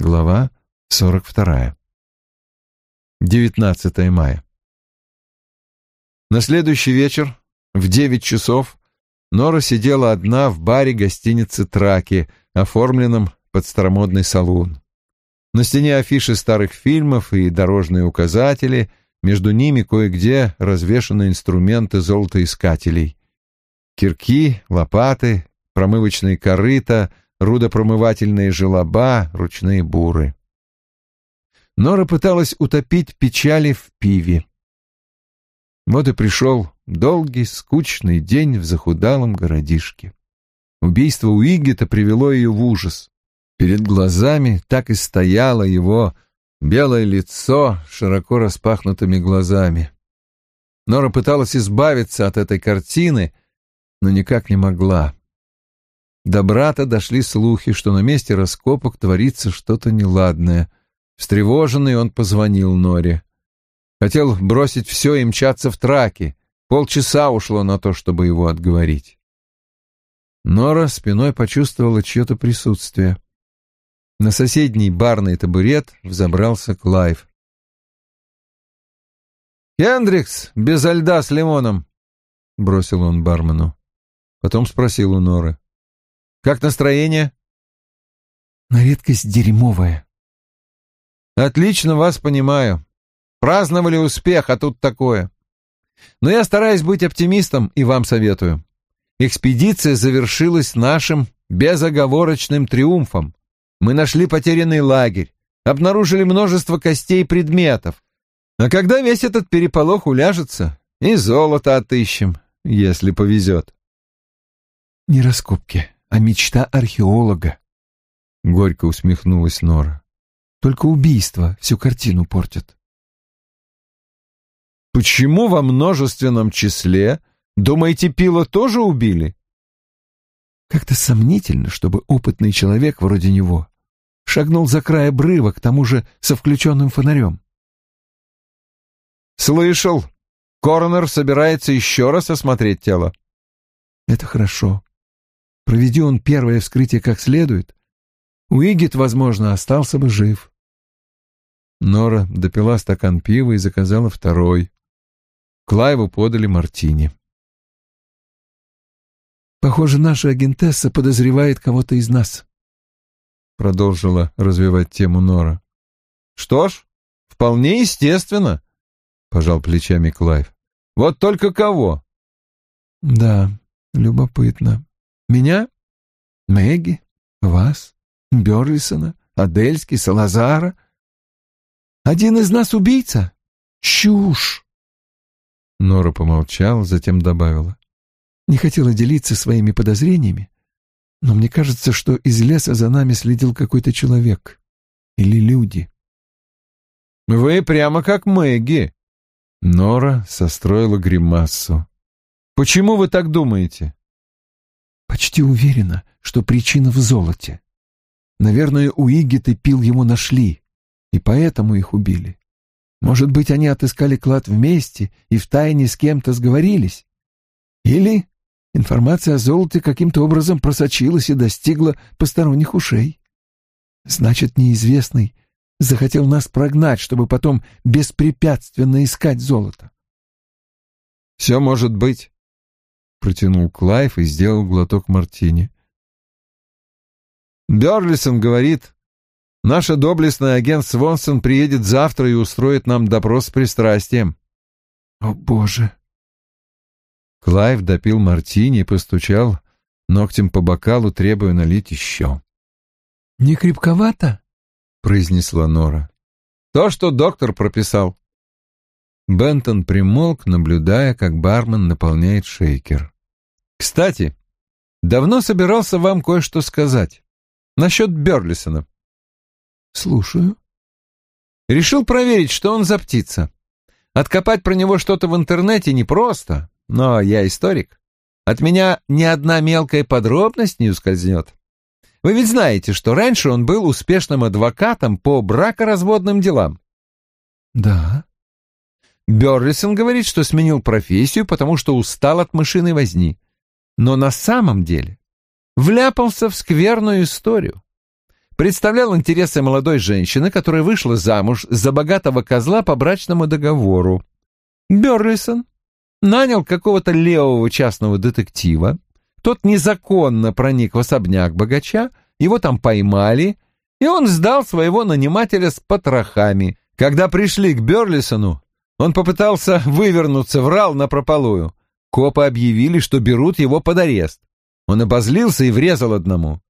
Глава 42. 19 мая. На следующий вечер в девять часов Нора сидела одна в баре гостиницы «Траки», оформленном под старомодный салон. На стене афиши старых фильмов и дорожные указатели, между ними кое-где развешаны инструменты золотоискателей. Кирки, лопаты, промывочные корыта — рудопромывательные желоба, ручные буры. Нора пыталась утопить печали в пиве. Вот и пришел долгий, скучный день в захудалом городишке. Убийство Уигета привело ее в ужас. Перед глазами так и стояло его белое лицо широко распахнутыми глазами. Нора пыталась избавиться от этой картины, но никак не могла. До брата дошли слухи, что на месте раскопок творится что-то неладное. Встревоженный он позвонил Норе. Хотел бросить все и мчаться в траки. Полчаса ушло на то, чтобы его отговорить. Нора спиной почувствовала чье-то присутствие. На соседний барный табурет взобрался Клайв. «Хендрикс, без льда с лимоном!» — бросил он бармену. Потом спросил у Норы. Как настроение? На редкость дерьмовое. Отлично вас понимаю. Праздновали успех, а тут такое. Но я стараюсь быть оптимистом и вам советую. Экспедиция завершилась нашим безоговорочным триумфом. Мы нашли потерянный лагерь, обнаружили множество костей и предметов. А когда весь этот переполох уляжется, и золото отыщем, если повезет. Не раскопки, а мечта археолога. Горько усмехнулась Нора. Только убийство всю картину портит. Почему во множественном числе? Думаете, Пила тоже убили? Как-то сомнительно, чтобы опытный человек вроде него шагнул за край обрыва, к тому же со включенным фонарем. Слышал. Коронер собирается еще раз осмотреть тело. Это хорошо. Проведи он первое вскрытие как следует, Уигит, возможно, остался бы жив. Нора допила стакан пива и заказала второй. Клайву подали мартини. «Похоже, наша агентесса подозревает кого-то из нас», — продолжила развивать тему Нора. «Что ж, вполне естественно», — пожал плечами Клайв. «Вот только кого?» «Да, любопытно. Меня? Мэгги? Вас? Берлисона? Адельски? Салазара? Один из нас убийца? Чушь!» Нора помолчала, затем добавила. «Не хотела делиться своими подозрениями, но мне кажется, что из леса за нами следил какой-то человек. Или люди». «Вы прямо как Мэгги!» Нора состроила гримасу. «Почему вы так думаете?» Почти уверена, что причина в золоте. Наверное, у Игиты пил ему нашли, и поэтому их убили. Может быть, они отыскали клад вместе и втайне с кем-то сговорились? Или информация о золоте каким-то образом просочилась и достигла посторонних ушей? Значит, неизвестный захотел нас прогнать, чтобы потом беспрепятственно искать золото. «Все может быть», — протянул Клайв и сделал глоток мартини. «Берлисон говорит, наша доблестная агент Свонсон приедет завтра и устроит нам допрос с пристрастием». «О, Боже!» Клайв допил мартини и постучал ногтем по бокалу, требуя налить еще. «Не крепковато?» — произнесла Нора. «То, что доктор прописал». Бентон примолк, наблюдая, как бармен наполняет шейкер. «Кстати, давно собирался вам кое-что сказать. Насчет Берлисона». «Слушаю». «Решил проверить, что он за птица. Откопать про него что-то в интернете непросто, но я историк. От меня ни одна мелкая подробность не ускользнет. Вы ведь знаете, что раньше он был успешным адвокатом по бракоразводным делам». «Да». Берлисон говорит, что сменил профессию, потому что устал от мышиной возни. Но на самом деле вляпался в скверную историю. представлял интересы молодой женщины, которая вышла замуж за богатого козла по брачному договору. Берлисон нанял какого-то левого частного детектива. Тот незаконно проник в особняк богача, его там поймали, и он сдал своего нанимателя с потрохами. Когда пришли к Берлисону, он попытался вывернуться, врал напропалую. Копы объявили, что берут его под арест. Он обозлился и врезал одному.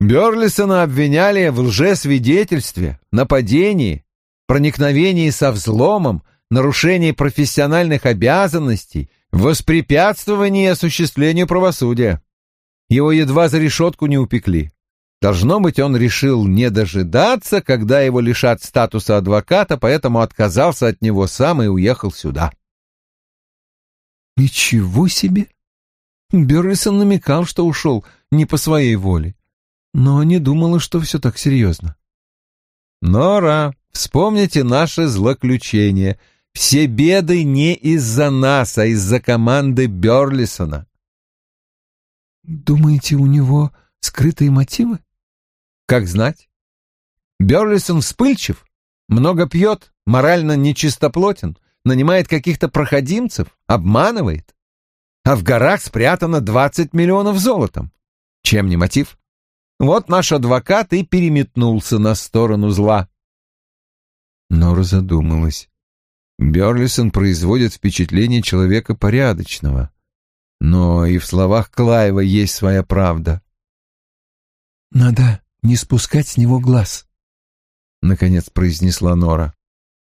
Берлисона обвиняли в лжесвидетельстве, нападении, проникновении со взломом, нарушении профессиональных обязанностей, воспрепятствовании осуществлению правосудия. Его едва за решетку не упекли. Должно быть, он решил не дожидаться, когда его лишат статуса адвоката, поэтому отказался от него сам и уехал сюда. Ничего себе! Берлисон намекал, что ушел не по своей воле, но не думала, что все так серьезно. Нора, вспомните наше злоключение. Все беды не из-за нас, а из-за команды Берлисона. Думаете, у него скрытые мотивы? Как знать? Берлисон вспыльчив, много пьет, морально нечистоплотен, нанимает каких-то проходимцев, обманывает. А в горах спрятано 20 миллионов золотом. Чем не мотив? Вот наш адвокат и переметнулся на сторону зла. Нора задумалась. Берлисон производит впечатление человека порядочного. Но и в словах Клаева есть своя правда. «Надо не спускать с него глаз», — наконец произнесла Нора.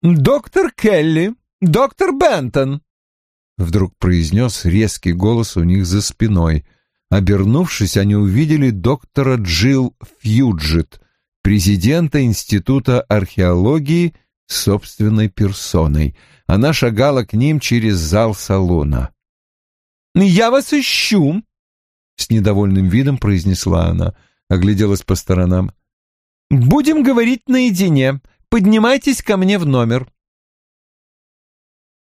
«Доктор Келли, доктор Бентон», — вдруг произнес резкий голос у них за спиной. Обернувшись, они увидели доктора Джилл Фьюджет, президента Института археологии собственной персоной. Она шагала к ним через зал салона. «Я вас ищу!» — с недовольным видом произнесла она огляделась по сторонам. «Будем говорить наедине. Поднимайтесь ко мне в номер».